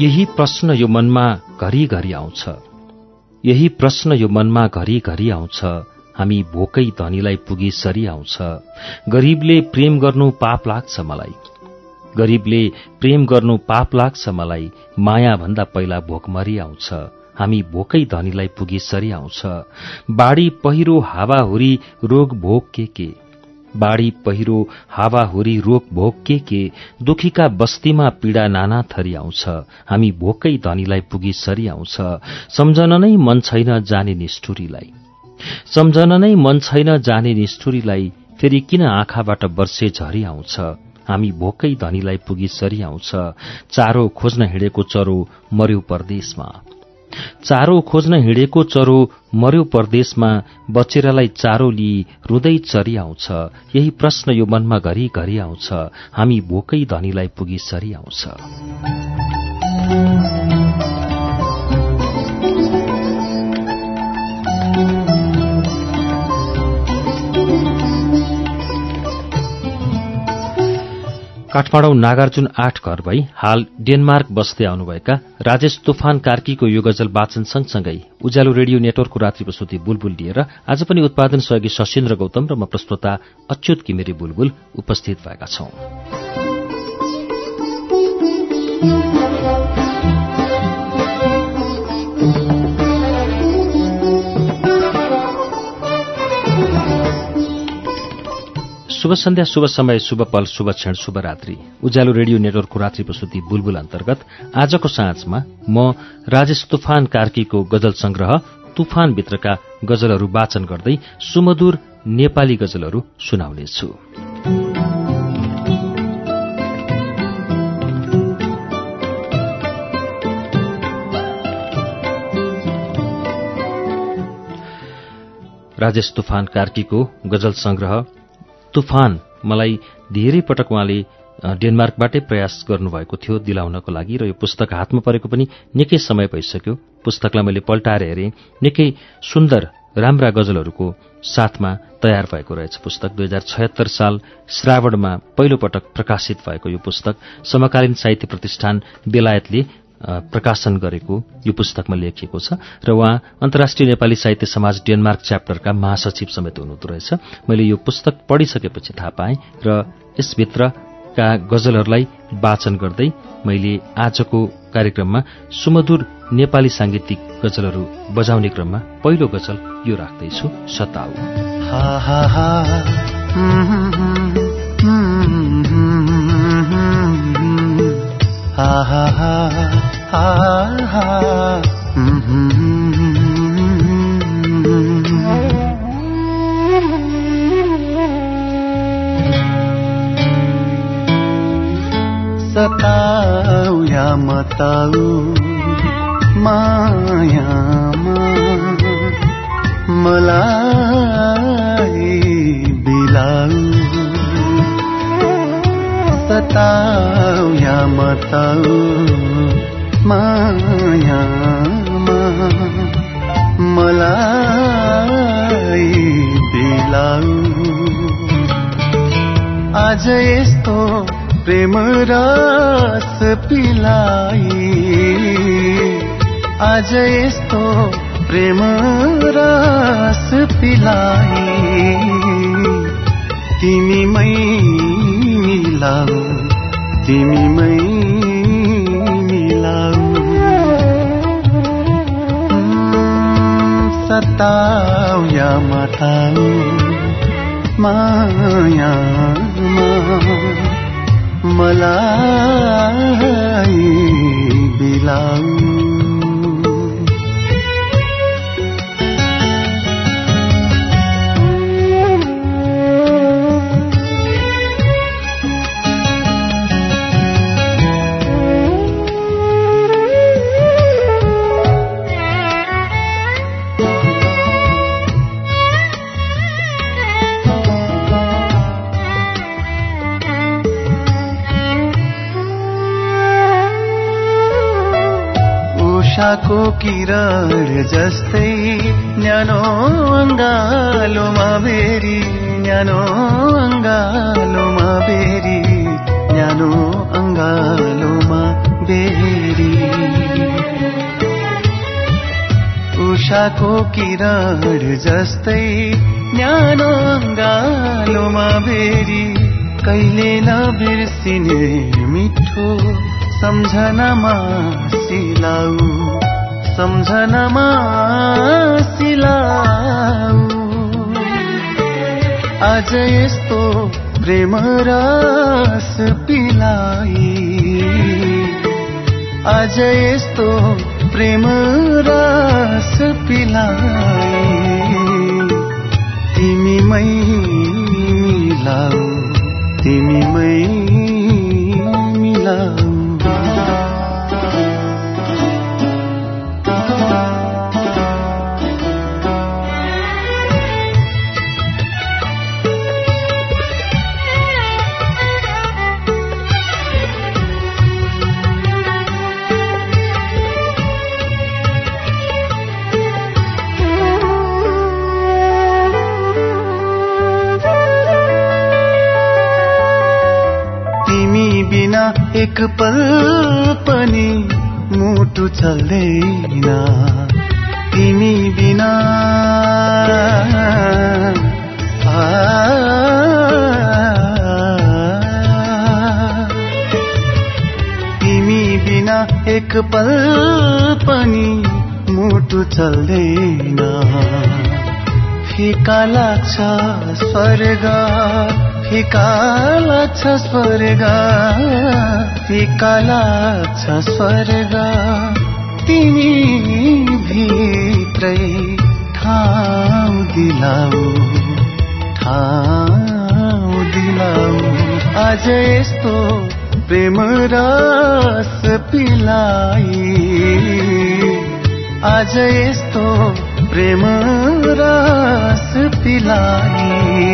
यही प्रश्न यो मनमा घरिघरि आउँछ। यही प्रश्न यो मनमा घरिघरि आउँछ। हामी भोकै धनीलाई पुगी सरी आउँछ। गरीबले प्रेम गर्नु पाप लाग्छ मलाई। गरीबले प्रेम गर्नु पाप लाग्छ मलाई। माया भन्दा पहिला भोकमरी आउँछ। हामी भोकै धनीलाई पुगी सरी आउँछ। बाढी पहिरो हावाहुरी रोग भोग के के? बाढी पहिरो हावाहुरी रोग भोग के के दुखीका बस्तीमा पीड़ा नाना थरी आउँछ। हामी भोकै धनीलाई पुगी सरी आउँछ। सम्झन नै मन छैन जाने निष्ठुरीलाई। सम्झन नै मन छैन जाने निष्ठुरीलाई फेरि किन आँखाबाट वर्षे झरी आउँछ? हामी भोकै धनीलाई पुगी सरी आउँछ। चारो खोज्न हिँडेको चरो मर्यो परदेशमा। चारो खोज्न हिँडेको चरो मर्यो परदेशमा बचेरालाई चारो लिई रुँदै चरी आउँछ यही प्रश्न यो मनमा घरि घरि आउँछ। हामी भोकै धनीलाई पुगी सरी आउँछ काठमाडौँ नागार्जुन आठ घर भई हाल डेनमार्क बस्दै आउनुभएका राजेश तुफान कार्कीको यो गजल वाचन सँगसँगै उज्यालो रेडियो नेटवर्कको रात्रि प्रस्तुति बुलबुल लिएर आज पनि उत्पादन सहयोगी सशेन्द्र गौतम र म प्रस्तोता अच्युत किमिरी बुलबुल उपस्थित भएका छौं। शुभ सन्ध्या शुभ समय शुभ पल शुभ क्षण शुभ रात्रि। उज्यालो रेडियो नेटवर्कको रात्रि प्रस्तुति बुलबुल अन्तर्गत आजको साँझमा म राजेश तुफान कार्कीको गजल संग्रह तुफानभित्रका गजलहरू वाचन गर्दै सुमधुर नेपाली गजलहरू सुनाउनेछु। राजेश तुफान कार्कीको गजल संग्रह तुफान मलाई धेरै पटक उहाँले डेनमार्कबाटै प्रयास गर्नुभएको थियो दिलाउनको लागि र यो पुस्तक हातमा परेको पनि निकै समय भइसक्यो। पुस्तकलाई मैले पल्टाएर हेरेँ। निकै सुन्दर राम्रा गजलहरूको साथमा तयार भएको रहेछ पुस्तक। दुई हजार छयत्तर साल श्रावणमा पहिलो पटक प्रकाशित भएको यो पुस्तक समकालीन साहित्य प्रतिष्ठान बेलायतले प्रकाशन गरेको यो पुस्तकमा लेखिएको छ र उहाँ अन्तर्राष्ट्रिय नेपाली साहित्य समाज डेनमार्क च्याप्टरका महासचिव समेत हुनुहुँदो रहेछ। मैले यो पुस्तक पढिसकेपछि थाहा पाएँ र यसभित्रका गजलहरूलाई वाचन गर्दै मैले आजको कार्यक्रममा सुमधुर नेपाली साङ्गीतिक गजलहरू बजाउने क्रममा पहिलो गजल यो राख्दैछु सताउ। हा हा हा हा हा सताउ या मताउ मायामा मलाई बिलाउ सताउ या मताउ मायामा मलाई दिलाउ आज यस्तो प्रेम रस पिलाई आज यस्तो प्रेम रस पिलाई तिमीमै मिलाउ तिमीमै सताउ या मताउ मायामा मलाई बिलाउ उषाको किरण जस्तै न्यानो अङ्गालोमा बेरी न्यानो अङ्गालोमा बेरी न्यानो अङ्गालोमा बेरी उषाको किरण जस्तै न्यानो अङ्गालोमा बेरी कहिले नबिर्सिने मिठो सम्झनामा सिलाउ सम्झनामा सिलाउ आज यस्तो प्रेम रस पिलाई आज यस्तो प्रेम रस पिलाई तिमीमै मिलाऊ तिमीमै एक पल पनि मुटु चल्दैन तिमी बिना तिमी बिना एक पल पनि मुटु चल्दैन फिका लाग्छ स्वर्ग। फिका लाग्छ स्वर्ग। फिका लाग्छ स्वर्ग। तिमी भित्रै ठाउँ दिलाऊ ठाउँ दिलाऊ आज यस्तो प्रेम रस पिलाई आज यस्तो प्रेम रस पिलाई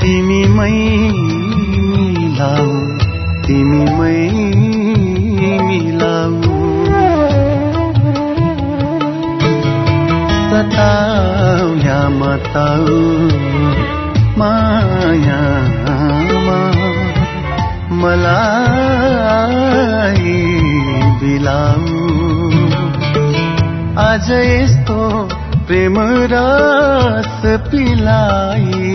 तिमीमै मिलाऊ तिमीमै मिलाऊ। सताऊ या मताऊ मायामा मलाई बिलाऊ। आज यस्तो प्रेम रस पिलाई।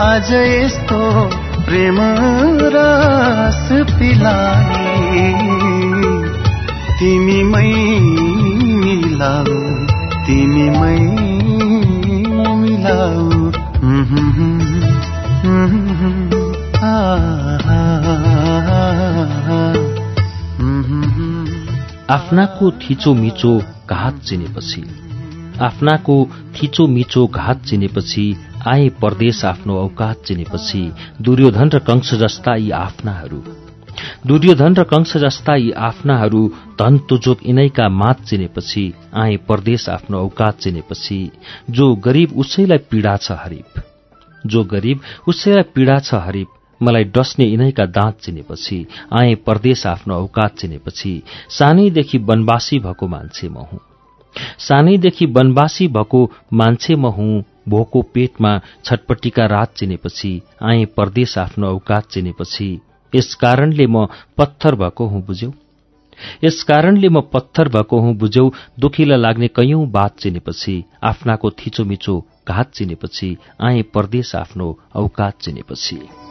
आज यस्तो प्रेम रस पिलाई। तिमीमै मिलाऊ तिमीमै मिलाऊ। आफ्नाको थिचो मिचो घात चिनेपछि। आफ्नाको थिचो मिचो घात चिनेपछि आए परदेश आफ्नो औकात चिनेपछि दुर्योधन र कंश जस्ता यी आफ्नाहरू। दुर्योधन र कंश जस्ता यी आफ्नाहरू धन तुजोक यिनैका मात चिनेपछि आए परदेश आफ्नो औकात चिनेपछि जो गरीब उसैलाई पीडा छ हरिप जो गरीब उसैलाई पीडा छ हरिप मलाई डस्ने यिनैका दाँत चिनेपछि आए परदेश आफ्नो औकात चिनेपछि सानैदेखि वनवासी भएको मान्छे म हुँ। सानैदेखि वनवासी भएको मान्छे म हुँ भोको पेटमा छटपट्टिका रात चिनेपछि आए परदेश आफ्नो औकात चिनेपछि यस कारणले म पत्थर भएको हुँ बुझ्यौ। यस कारणले म पत्थर भएको हुँ बुझ्यौ दुखीलाई लाग्ने कैयौं बात चिनेपछि आफ्नाको थिचोमिचो घात चिनेपछि आए परदेश आफ्नो औकात चिनेपछि।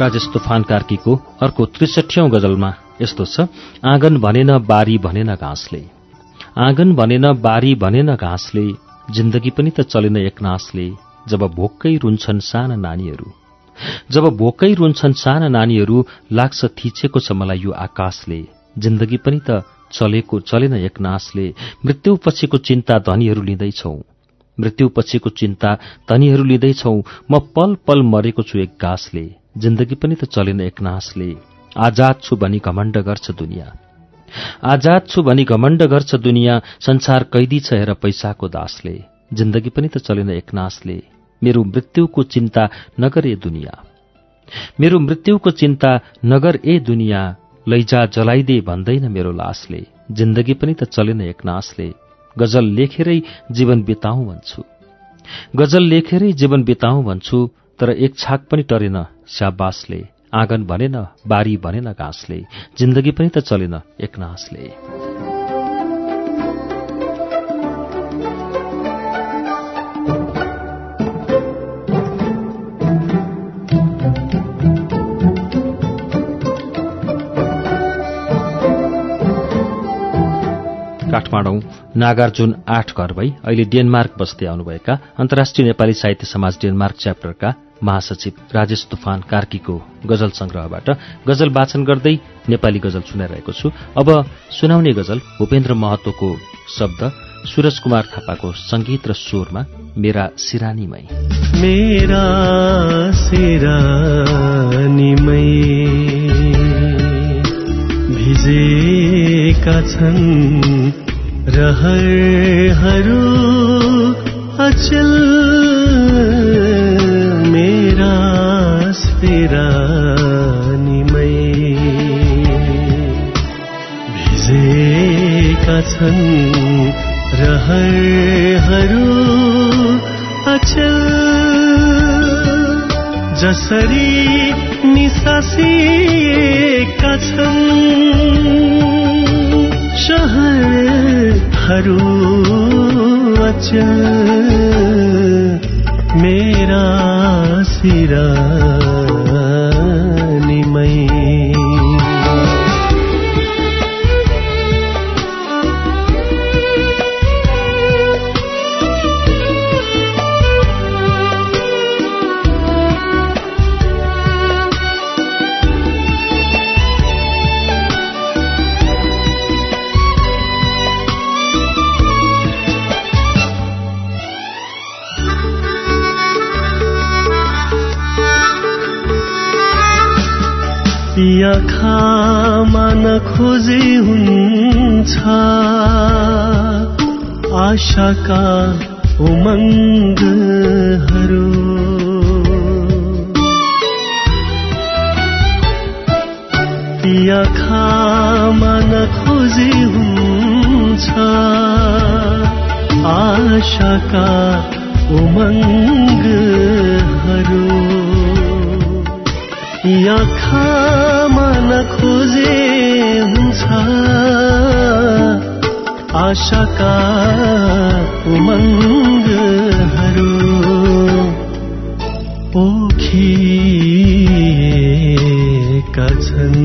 राजेश तुफान कार्कीको अर्को त्रिसठ्यौं गजलमा यस्तो छ आँगन भनेन बारी भनेन घाँसले। आँगन भनेन बारी भनेन घाँसले जिन्दगी पनि त चलेन एकनासले जब भोकै रुन्छन् साना नानीहरू। जब भोकै रुन्छन् साना नानीहरू लाग्छ थिचेको छ मलाई यो आकाशले। जिन्दगी पनि त चलेको चलेन एकनासले मृत्यु पछिको चिन्ता धनीहरू लिँदैछौ। मृत्यु पछिको चिन्ता धनीहरू लिँदैछौ। म पल पल मरेको छु एक गाँसले जिन्दगी पनि त चलेन एकनासले आजाद छु भनी घमण्ड गर्छ दुनियाँ। आजाद छु भनी घमण्ड गर्छ दुनियाँ। संसार कैदी छ हेर पैसाको दासले। जिन्दगी पनि त चलेन एकनासले मेरो मृत्युको चिन्ता नगर ए दुनियाँ। मेरो मृत्युको चिन्ता नगर ए दुनियाँ। लैजा जलाइदे भन्दैन मेरो लासले। जिन्दगी पनि त चलेन एकनासले गजल लेखेरै जीवन बिताउँ भन्छु। गजल लेखेरै जीवन बिताउँ भन्छु तर एक छाक पनि टरेन स्याबासले। आँगन भनेन बारी भनेन घाँसले। जिन्दगी पनि त चलेन एकनासले काठमाडौँ नागार्जुन आठ घर भई अहिले डेनमार्क बस्दै आउनुभएका अन्तर्राष्ट्रिय नेपाली साहित्य समाज डेनमार्क च्याप्टरका महासचिव राजेश तुफान कार्कीको गजल संग्रहबाट गजल वाचन गर्दै नेपाली गजल सुनाइरहेको छु। अब सुनाउने गजल भूपेन्द्र महतोको शब्द सूरज कुमार थापाको संगीत र स्वरमा मेरा सिरानीमै। मेरा सिरानीमै भिजेका छन्। रहरहरू अचल मेरा सिरानीमै भिजेका छन् रहरहरू अचल। जसरी निसासिएका छन् शहरहरू अचल मेरा सिरानीमै आँखामा नखोजे हुन्छ। आशाका उमङ्गहरू पोखिएका छन्।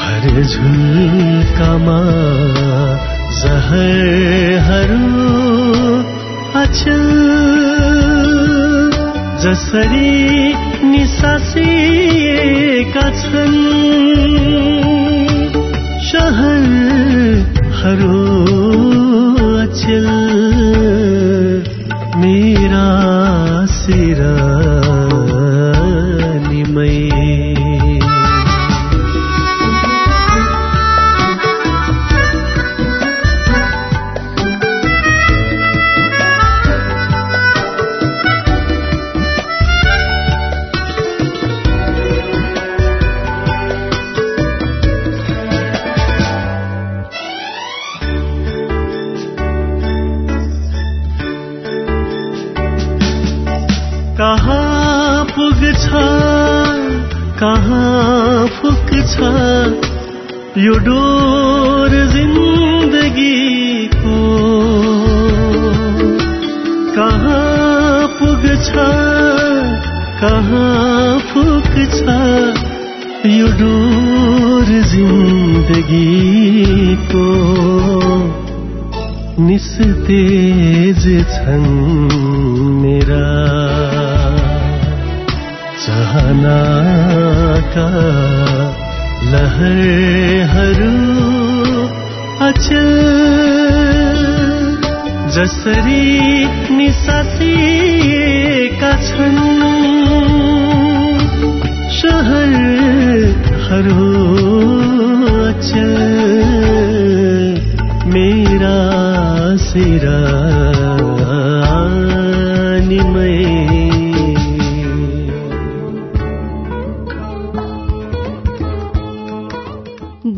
हर झुल्कामा जहरहरू अचल जसरी निसासिएका छन्। शहरहरू पुग्छ कहाँ पुग्छ यो डोर जिन्दगीको कहाँ पुग्छ कहाँ पुग्छ यो डोर जिन्दगीको निस्तेज छन् चाहनाका लहरहरू अचल। जसरी निसासिएका छन् हो अचल। मेरा सिरा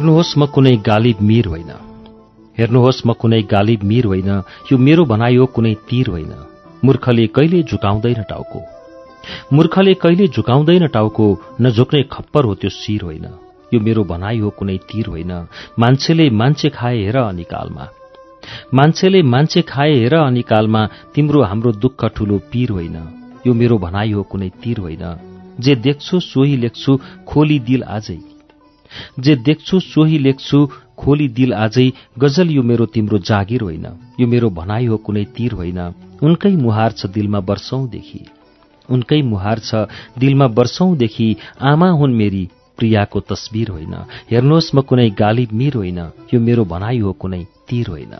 हेर्नुहोस् म कुनै गालिब मीर होइन। हेर्नुहोस् म कुनै गालिब मीर होइन। यो मेरो भनाइ हो कुनै तीर होइन। मूर्खले कहिले झुकाउँदैन टाउको। मूर्खले कहिले झुकाउँदैन टाउको नझुक्ने खप्पर हो त्यो शिर होइन। यो मेरो भनाइ हो कुनै तीर होइन। मान्छेले मान्छे खाए हेर अनिकालमा मान्छेले मान्छे खाए हेर अनिकालमा तिम्रो हाम्रो दुःख ठूलो पीर होइन। यो मेरो भनाइ हो कुनै तीर होइन। जे देख्छु सोही लेख्छु खोली दिल आजै। जे देख्छु सोही लेख्छु खोली दिल आजै गजल यो मेरो तिम्रो जागिर होइन। यो मेरो भनाइ हो कुनै तीर होइन। उनकै मुहार छ दिलमा वर्षौंदेखि उनकै मुहार छ दिलमा वर्षौंदेखि आमा हुन् मेरी प्रियाको तस्बिर होइन। हेर्नुहोस् म कुनै गालिब मिर होइन। यो मेरो भनाइ हो कुनै तीर होइन।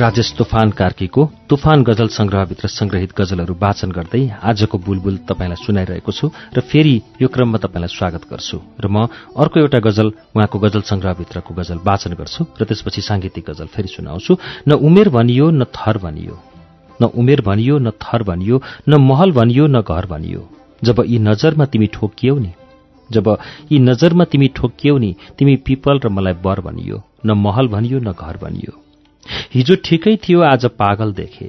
राजेश तुफान कार्कीको तुफान गजल संग्रहभित्र संग्रहित गजलहरू वाचन गर्दै आजको बुलबुल तपाईँलाई सुनाइरहेको छु र फेरि यो क्रममा तपाईँलाई स्वागत गर्छु र म अर्को एउटा गजल उहाँको गजल संग्रहभित्रको गजल वाचन गर्छु र त्यसपछि सांगीतिक गजल फेरि सुनाउँछु। न उमेर भनियो न थर भनियो। न उमेर भनियो न थर भनियो न महल भनियो न घर भनियो। जब यी नजरमा तिमी ठोकियौ नि जब यी नजरमा तिमी ठोकियौ नि तिमी पिपल र मलाई बर भनियो न महल भनियो न घर भनियो। हिजो ठिकै थियो आज पागल देखे।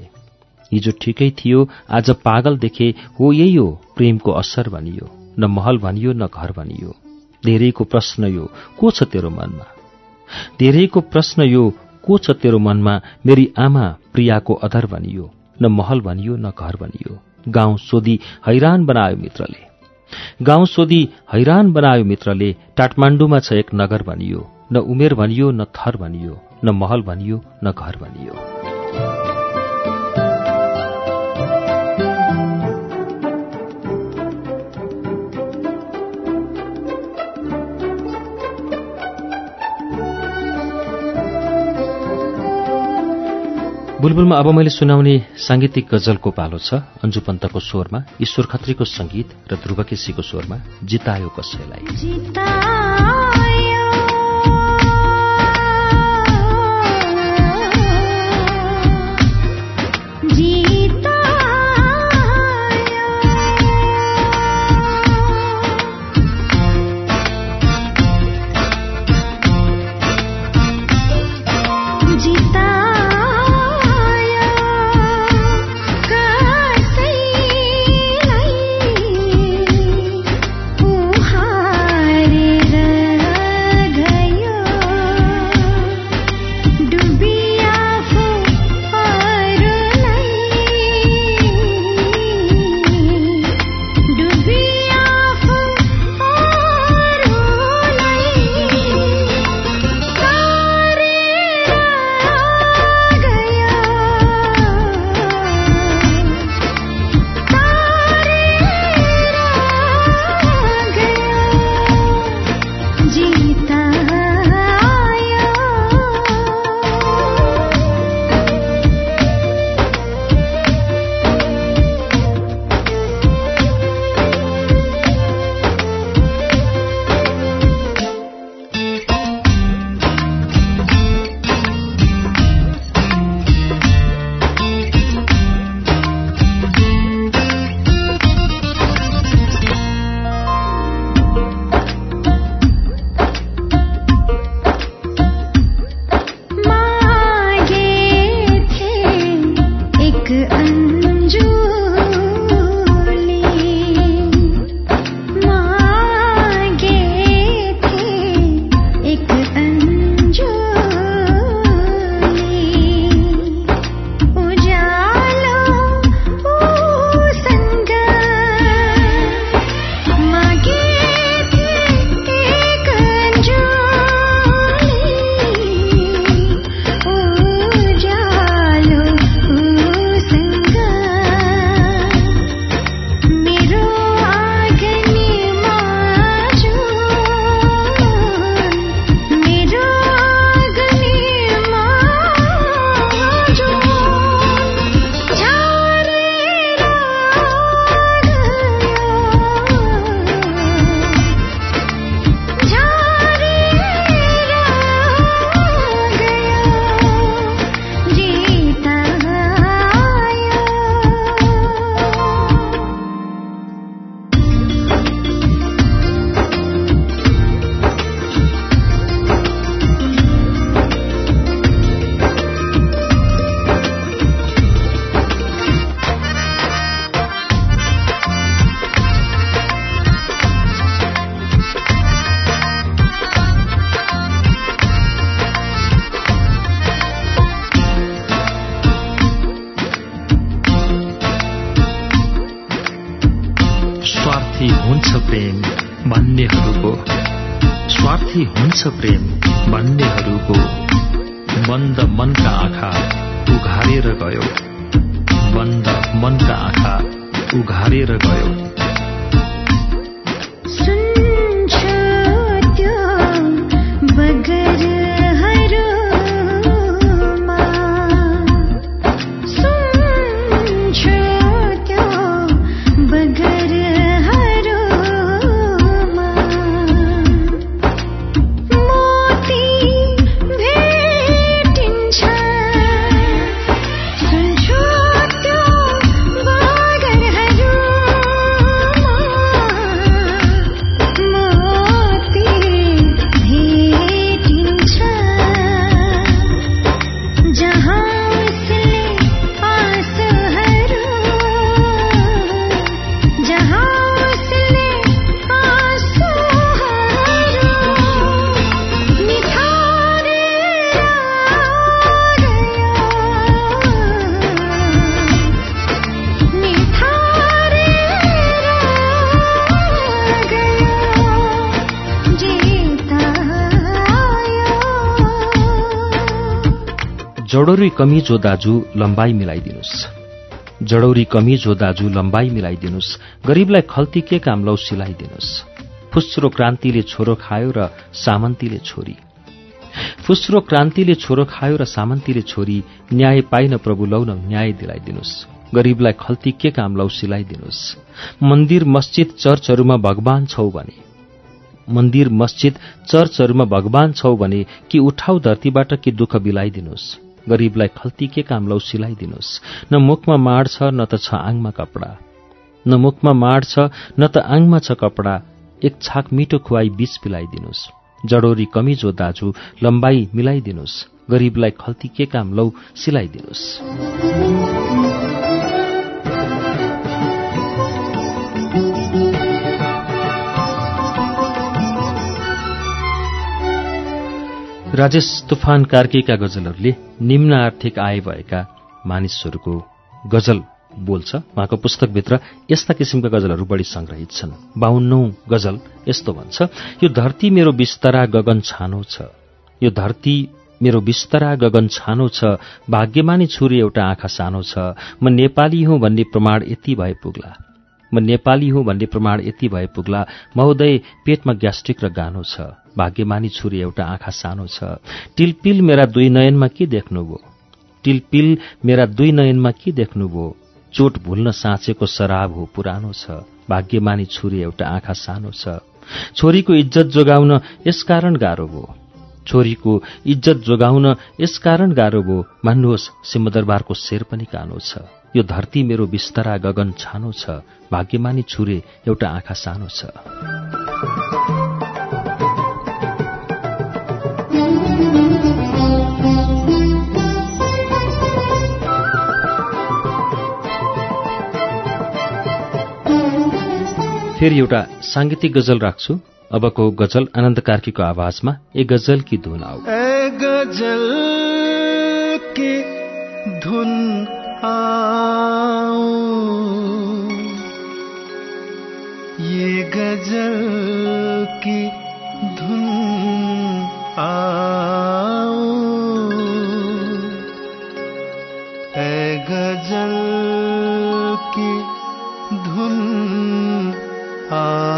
हिजो ठिकै थियो आज पागल देखे हो यही हो प्रेमको असर भनियो न महल भनियो न घर भनियो। धेरैको प्रश्न यो को छ तेरो मनमा? धेरैको प्रश्न यो को छ तेरो मनमा? मेरी आमा प्रियाको अधर भनियो न महल भनियो न घर भनियो। गाउँ सोधी हैरान बनायो मित्रले। गाउँ सोधी हैरान बनायो मित्रले काठमाण्डुमा छ एक नगर भनियो न उमेर भनियो न थर भनियो न महल भनियो न घर भनियो। बुलबुलमा अब मैले सुनाउने सांगीतिक गजलको पालो छ। अन्जु पन्तको स्वरमा ईश्वर खत्रीको संगीत र ध्रुवकेशीको स्वरमा जितायो कसैलाई। हुन्छ प्रेम भन्नेहरूको बन्द मनका आँखा उघारेर गयो। बन्द मनका आँखा उघारेर गयो। कमिज हो दाजु लम्बाइ मिलाइदिनुहोस् जडौरी कमिज हो दाजु लम्बाइ मिलाइदिनुहोस् गरीबलाई खल्ती के काम लौ सिलाइदिनुहोस् फुस्रो क्रान्तिले छोरो खायो र सामन्तीले छोरी। फुस्रो क्रान्तिले छोरो खायो र सामन्तीले छोरी न्याय पाइन प्रभु लौ न्याय दिलाइदिनुहोस् गरीबलाई खल्ती के काम लौ सिलाइदिनुहोस् मन्दिर मस्जिद चर्चहरूमा भगवान छौ भने। मन्दिर मस्जिद चर्चहरूमा भगवान छौ भने कि उठाउ धरतीबाट कि दुःख बिलाइदिनुहोस् गरीबलाई खल्ती के काम लौ सिलाइदिनुहोस्। न मुखमा माड छ न त छ आङमा कपडा। न मुखमा माड छ न त आङमा छ कपडा। एक छाक मिठो खुवाई बीच पिलाइदिनुहोस्। जडोरी कमिज दाजु लम्बाइ मिलाइदिनुहोस्। गरीबलाई खल्ती के काम लौ सिलाइदिनुहोस्। राजेश तुफान कार्कीका गजलहरूले निम्न आर्थिक आय भएका मानिसहरूको गजल बोल्छ। उहाँको पुस्तकभित्र यस्ता किसिमका गजलहरू बढी संग्रहित छन्। बाहुन्नौ गजल यस्तो भन्छ यो धरती मेरो बिस्तरा गगन छानो छ। यो धरती मेरो बिस्तरा गगन छानो छ। भाग्यमानी छुरी एउटा आँखा सानो छ। म नेपाली हुँ भन्ने प्रमाण यति भए पुग्ला। म नेपाली हुँ भन्ने प्रमाण यति भए पुग्ला। महोदय पेटमा ग्यास्ट्रिक र गानो छ। भाग्यमानी छुरी एउटा आँखा सानो छ। टिलपिल मेरा दुई नयनमा के देख्नुभयो टिलपिल मेरा दुई नयनमा के देख्नुभयो चोट भुल्न साँचेको शराब हो पुरानो छ। भाग्यमानी छुरी एउटा आँखा सानो छ। छोरीको इज्जत जोगाउन यसकारण गाह्रो भयो छोरीको इज्जत जोगाउन यसकारण गाह्रो भयो मान्नुहोस् सिंहदरबारको शेर पनि कानो छ। यो धरती मेरो बिस्तरा गगन छानो छ भाग्यमानी छुरे एउटा आँखा सानो छ। फेरि एउटा साङ्गीतिक गजल राख्छु। अबको गजल आनन्द कार्कीको आवाजमा ए गजल की धुन आऊ गजल की धुन आओ ये गजल की धुन आओ ए गजल की धुन आओ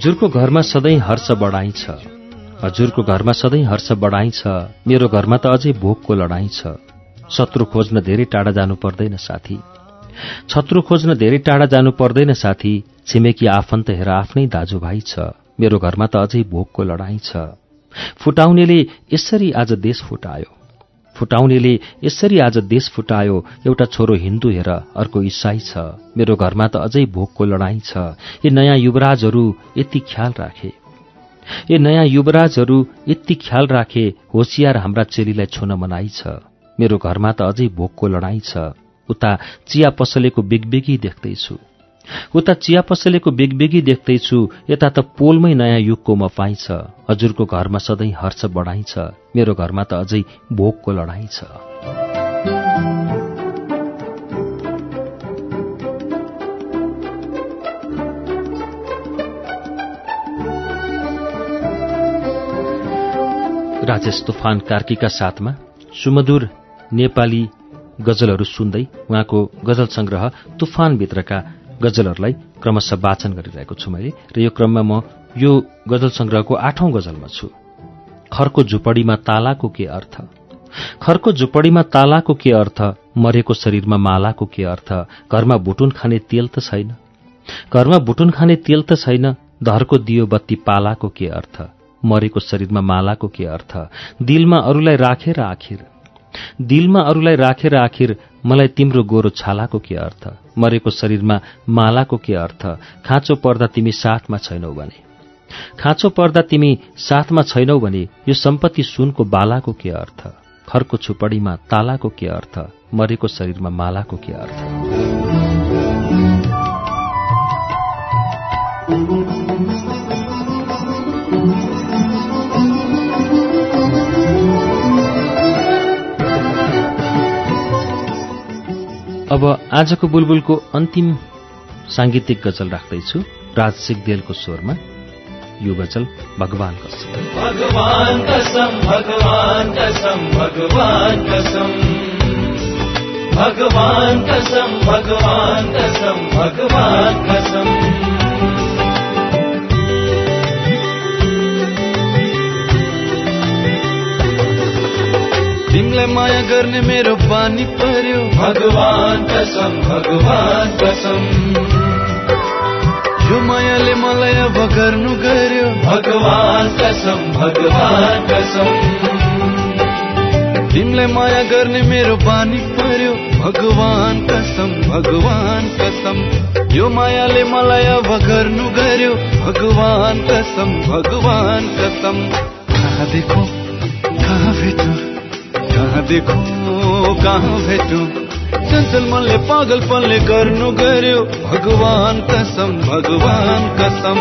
हजुरको घरमा सधैँ हर्ष बढाइन्छ हजुरको घरमा सधैँ हर्ष बढाइन्छ मेरो घरमा त अझै भोकको लडाइँ छ। शत्रु खोज्न धेरै टाढा जानु पर्दैन साथी। शत्रु खोज्न धेरै टाढा जानु पर्दैन साथी। छिमेकी आफन्त हेर आफ्नै दाजुभाइ छ। मेरो घरमा त अझै भोकको लडाइँ छ। फुटाउनेले यसरी आज देश फुटायो। फुटाउनेले यसरी आज देश फुटायो। एउटा छोरो हिन्दू हेर अर्को इसाई छ। मेरो घरमा त अझै भोकको लडाइँ छ। यी नयाँ युवराजहरू यति ख्याल राखे। ए नयाँ युवराजहरू यति ख्याल राखे होसियार हाम्रा चेलीलाई छुन मनाइ छ। मेरो घरमा त अझै भोकको लडाइँ छ। उता चिया पसलेको बिगबिगी देख्दैछु। उता चिया पसलेको बिगबिगी देख्दैछु। यता त पोलमै नयाँ युगको मपाइ छ हजुरको घरमा सधैँ हर्ष बढाइन्छ। मेरो घरमा त अझै भोकको लडाइँ छ। राजेश तुफान कार्कीका साथमा सुमधुर नेपाली गजलहरू सुन्दै उहाँको गजल संग्रह तुफानभित्रका गजलहरूलाई क्रमशः वाचन गरिरहेको छु मैले र यो क्रममा म यो गजल संग्रहको आठौं गजलमा छु। खरको झुपडीमा तालाको के अर्थ? खरको झुपडीमा तालाको के अर्थ? मरेको शरीरमा मालाको के अर्थ? घरमा भुटुन खाने तेल त छैन। घरमा भुटुन खाने तेल त छैन। धरको दियो बत्ती पालाको के अर्थ? मरेको शरीरमा मालाको के अर्थ? दिलमा अरूलाई राखेर आखिर दिलमा अरूलाई राखेर आखिर मलाई तिम्रो गोरो छालाको के अर्थ? मरेको शरीरमा मालाको के अर्थ? खाँचो पर्दा तिमी साथमा छैनौ भने। खाँचो पर्दा तिमी साथमा छैनौ भने यो सम्पत्ति सुनको बालाको के अर्थ? खरको छुपडीमा तालाको के अर्थ? मरेको शरीरमा मालाको के अर्थ? अब आजको बुलबुलको अन्तिम साङ्गीतिक गजल राख्दैछु। राज सिगदेलको स्वरमा यो गजल भगवान कसम। भगवान कसम भगवान कसम भगवान कसम। भगवान कसम भगवान कसम भगवान कसम। तिमीलाई माया गर्ने मेरो बानी पर्यो भगवान कसम भगवान कसम। यो मायाले मलाई अब गर्नु गर्यो। भगवान कसम भगवान कसम। तिमीलाई माया गर्ने मेरो बानी पर्यो भगवान कसम भगवान कसम। यो मायाले मलाई अब गर्नु गर्यो। भगवान कसम भगवान कसम। कहाँ देखो कहाँ भेटो? कहाँ देखो कहाँ भेटो। चञ्चल मनले पागलपनले गर्नु गर्यो भगवान कसम भगवान कसम।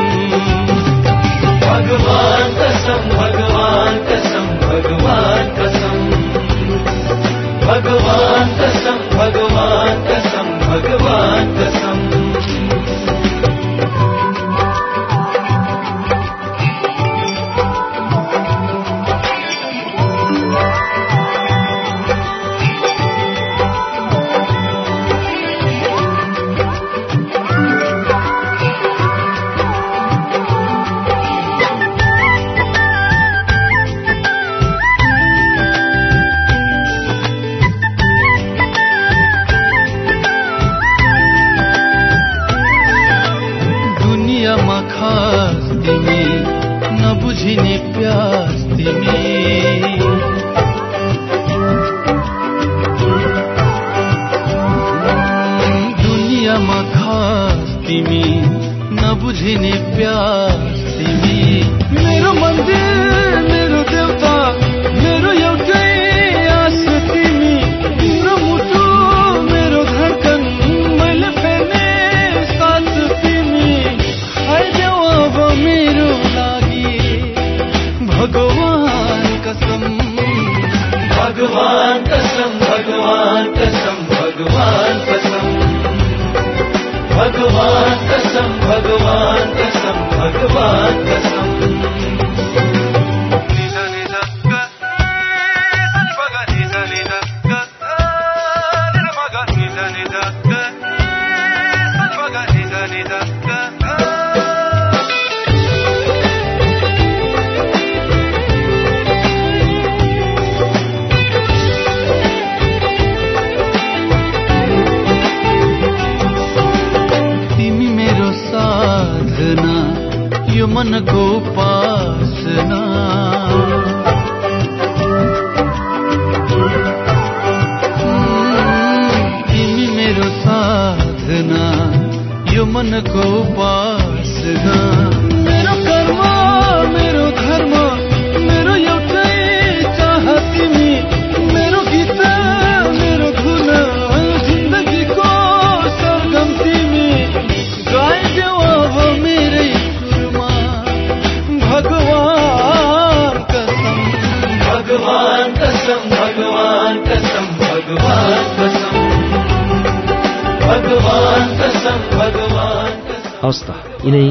भगवान कसम भगवान कसम भगवान कसम। भगवान कसम भगवान कसम भगवान कसम। नबुझिने प्यास तिमी। मनको उपासना। तिमी मेरो साधना यो मनको उपासना। हवस् त। यिनै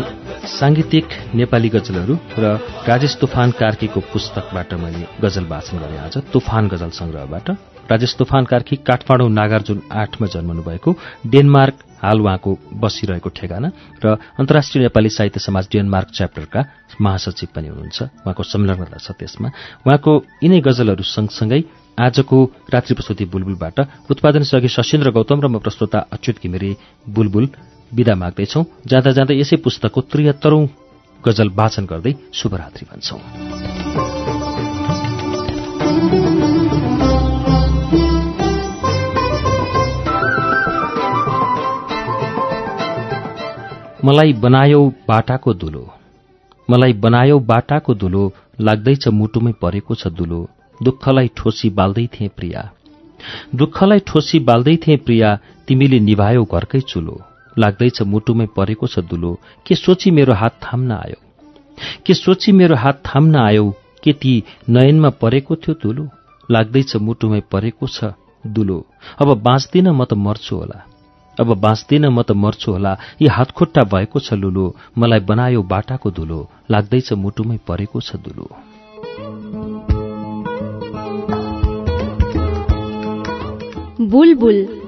साङ्गीतिक नेपाली गजलहरू र राजेश तुफान कार्कीको पुस्तकबाट मैले गजल वाचन गरेँ आज तुफान गजल संग्रहबाट राजेश तुफान कार्की काठमाडौँ नागार्जुन आठमा जन्मनु भएको डेनमार्क हाल उहाँको बसिरहेको ठेगाना र अन्तर्राष्ट्रिय नेपाली साहित्य समाज डेनमार्क च्याप्टरका महासचिव पनि हुनुहुन्छ। उहाँको संलग्नता छ त्यसमा। उहाँको यिनै गजलहरू सँगसँगै आजको रात्रिप्रस्तुति बुलबुलबाट उत्पादन सहयोगी सशेन्द्र गौतम र म प्रस्तुता अच्युत घिमिरे बुलबुल विदा माग्दैछौ। जाँदा जाँदै यसै पुस्तकको त्रिहत्तरौं गजल वाचन गर्दै शुभरात्रि भन्छौं। मलाई बनायौ बाटाको दुलो। मलाई बनायौ बाटाको दुलो लाग्दैछ मुटुमै परेको छ दुलो। दुःखलाई ठोसी बाल्दै थिए प्रिया। दुःखलाई ठोसी बाल्दै थिए प्रिया तिमीले निभायौ घरकै चुलो। लाग्दैछ मुटुमै परेको छ दुलो। के सोची मेरो हात थाम्न आयो? के सोची मेरो हात थाम्न आयो? के ती नयनमा परेको थियो दुलो? लाग्दैछ मुटुमै परेको छ दुलो। अब बाँच्दिन म त मर्छु होला। अब बाँच्दिन म त मर्छु होला। यी हातखुट्टा भएको छ लुलो। मलाई बनायो बाटाको धुलो लाग्दैछ मुटुमै परेको छ दुलो। बुलबुल।